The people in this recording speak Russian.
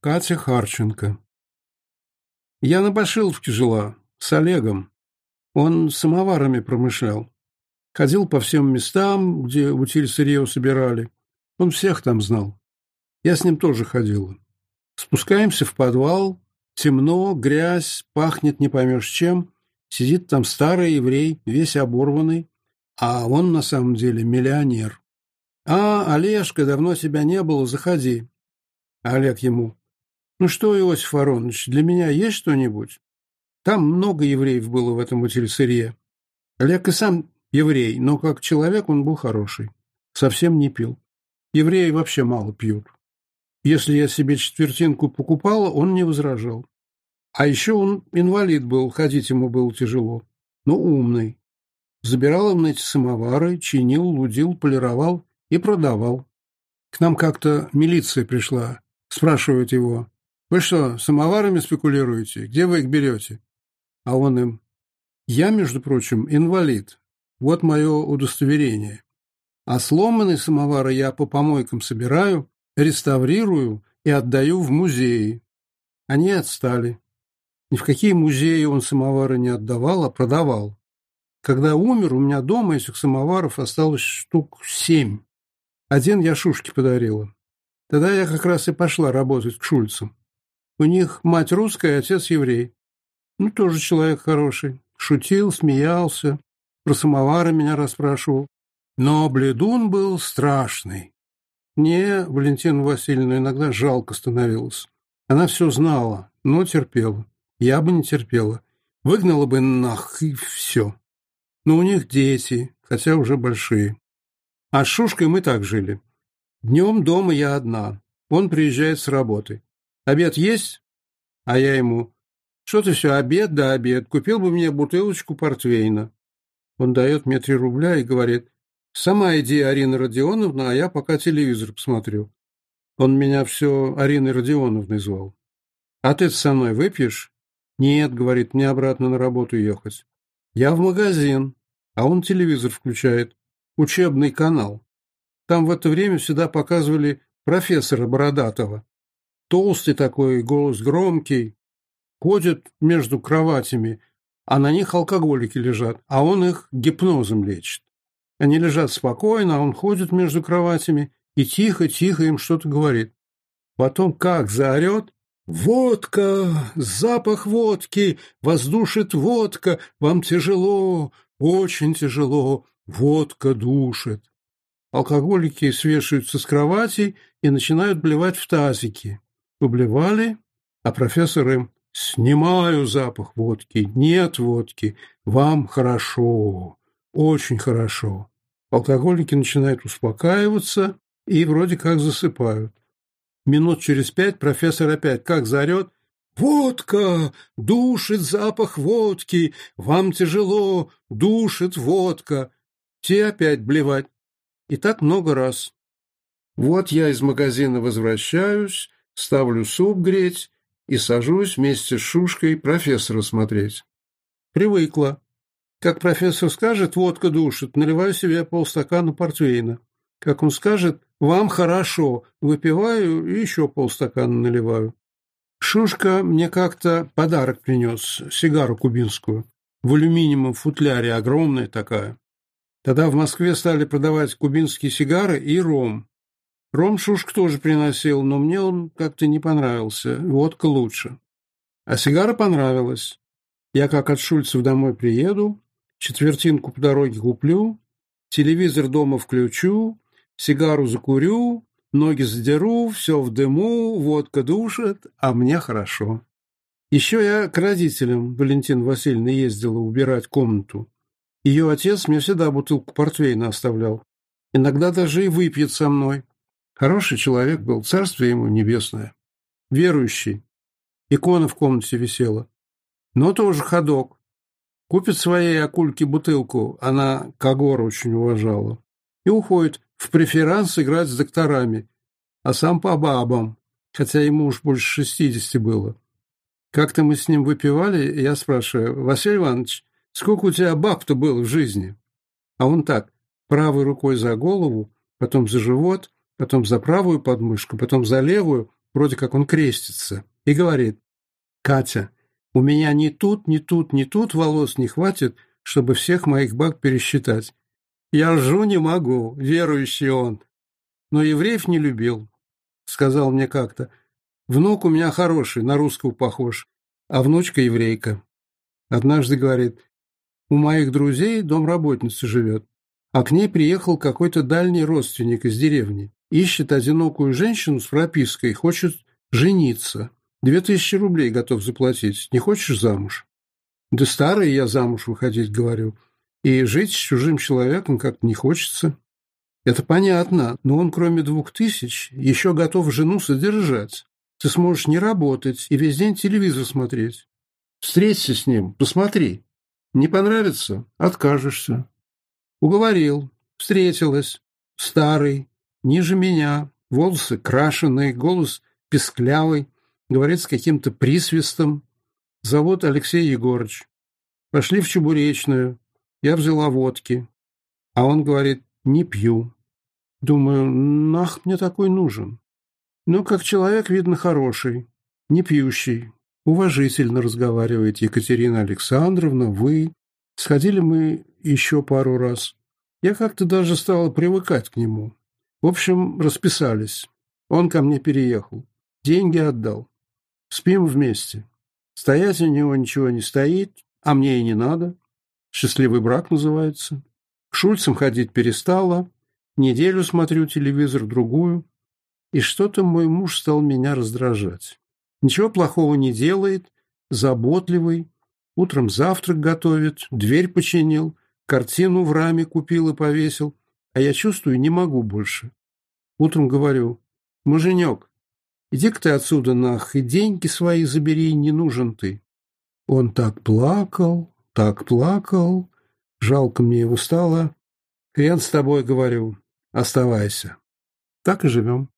Катя Харченко. Я на Башиловке жила, с Олегом. Он самоварами промышлял. Ходил по всем местам, где утиль сырье собирали. Он всех там знал. Я с ним тоже ходила. Спускаемся в подвал. Темно, грязь, пахнет не поймешь чем. Сидит там старый еврей, весь оборванный. А он на самом деле миллионер. «А, Олежка, давно тебя не было, заходи». Олег ему, «Ну что, Иосиф Аронович, для меня есть что-нибудь?» Там много евреев было в этом утильсырье. Олег и сам еврей, но как человек он был хороший. Совсем не пил. Евреи вообще мало пьют. Если я себе четвертинку покупала, он не возражал. А еще он инвалид был, ходить ему было тяжело, но умный. Забирал он эти самовары, чинил, лудил, полировал и продавал. К нам как-то милиция пришла, спрашивает его, вы что, самоварами спекулируете? Где вы их берете? А он им. Я, между прочим, инвалид. Вот мое удостоверение. А сломанные самовары я по помойкам собираю, реставрирую и отдаю в музеи. Они отстали. Ни в какие музеи он самовары не отдавал, а продавал. Когда умер, у меня дома этих самоваров осталось штук семь. Один я Шушке подарила. Тогда я как раз и пошла работать к Шульцам. У них мать русская, а отец еврей. Ну, тоже человек хороший. Шутил, смеялся, про самовары меня расспрашивал. Но бледун был страшный. Мне, Валентину Васильевну, иногда жалко становилось. Она все знала, но терпела. Я бы не терпела. Выгнала бы нах и все. Но у них дети, хотя уже большие. А с Шушкой мы так жили. Днем дома я одна. Он приезжает с работы. Обед есть?» А я ему, «Что ты все, обед да обед, купил бы мне бутылочку портвейна». Он дает мне три рубля и говорит, «Сама иди, Арина Родионовна, а я пока телевизор посмотрю». Он меня все Ариной Родионовной звал. «А ты со мной выпьешь?» «Нет», — говорит, — «мне обратно на работу ехать». «Я в магазин», а он телевизор включает, учебный канал. Там в это время всегда показывали профессора Бородатого. Толстый такой, голос громкий. Ходит между кроватями, а на них алкоголики лежат, а он их гипнозом лечит. Они лежат спокойно, а он ходит между кроватями и тихо-тихо им что-то говорит. Потом как заорет, «Водка! Запах водки! Воздушит водка! Вам тяжело! Очень тяжело! Водка душит!» Алкоголики свешиваются с кроватей и начинают блевать в тазики. Поблевали, а профессор им «Снимаю запах водки, нет водки, вам хорошо, очень хорошо». Алкоголики начинают успокаиваться и вроде как засыпают. Минут через пять профессор опять как заорет «Водка! Душит запах водки! Вам тяжело! Душит водка!» Те опять блевать. И так много раз. Вот я из магазина возвращаюсь, ставлю суп греть и сажусь вместе с Шушкой профессора смотреть. Привыкла. Как профессор скажет, водка душит, наливаю себе полстакана портвейна. Как он скажет, вам хорошо, выпиваю и еще полстакана наливаю. Шушка мне как-то подарок принес, сигару кубинскую, в алюминиевом футляре, огромная такая. Тогда в Москве стали продавать кубинские сигары и ром. Ром Шушк тоже приносил, но мне он как-то не понравился. Водка лучше. А сигара понравилась. Я как от Шульцев домой приеду, четвертинку по дороге куплю, телевизор дома включу, сигару закурю, ноги задеру, все в дыму, водка душит, а мне хорошо. Еще я к родителям Валентин Васильевна ездила убирать комнату. Ее отец мне всегда бутылку портвейна оставлял. Иногда даже и выпьет со мной. Хороший человек был, царствие ему небесное. Верующий. Икона в комнате висела. Но тоже ходок. Купит своей акульке бутылку, она Кагора очень уважала, и уходит в преферанс играть с докторами, а сам по бабам, хотя ему уж больше шестидесяти было. Как-то мы с ним выпивали, и я спрашиваю, «Василий Иванович, сколько у тебя баб-то было в жизни?» А он так, правой рукой за голову, потом за живот, потом за правую подмышку, потом за левую, вроде как он крестится, и говорит, «Катя, у меня ни тут, ни тут, ни тут волос не хватит, чтобы всех моих баг пересчитать. Я ржу не могу, верующий он. Но евреев не любил, сказал мне как-то. Внук у меня хороший, на русского похож, а внучка еврейка. Однажды говорит, у моих друзей домработница живет, а к ней приехал какой-то дальний родственник из деревни. Ищет одинокую женщину с пропиской, хочет жениться. Две тысячи рублей готов заплатить. Не хочешь замуж? Да старый я замуж выходить говорю. И жить с чужим человеком как-то не хочется. Это понятно, но он кроме двух тысяч еще готов жену содержать. Ты сможешь не работать и весь день телевизор смотреть. Встреться с ним, посмотри. Не понравится – откажешься. Уговорил, встретилась. Старый, ниже меня, волосы крашеные, голос песклявый, говорит с каким-то присвистом. Зовут Алексей Егорыч. Пошли в Чебуречную. Я взяла водки. А он говорит, не пью. Думаю, нах мне такой нужен. Но как человек, видно, хороший, не пьющий. Уважительно разговаривает Екатерина Александровна, вы. Сходили мы еще пару раз. Я как-то даже стала привыкать к нему. В общем, расписались. Он ко мне переехал. Деньги отдал. Спим вместе. Стоять у него ничего не стоит, а мне и не надо. Счастливый брак называется. К Шульцам ходить перестала. Неделю смотрю телевизор, другую. И что-то мой муж стал меня раздражать. Ничего плохого не делает, заботливый. Утром завтрак готовит, дверь починил, картину в раме купил и повесил а я чувствую, не могу больше. Утром говорю, муженек, иди-ка ты отсюда нах, и деньги свои забери, не нужен ты. Он так плакал, так плакал, жалко мне его стало. Хрен с тобой, говорю, оставайся. Так и живем.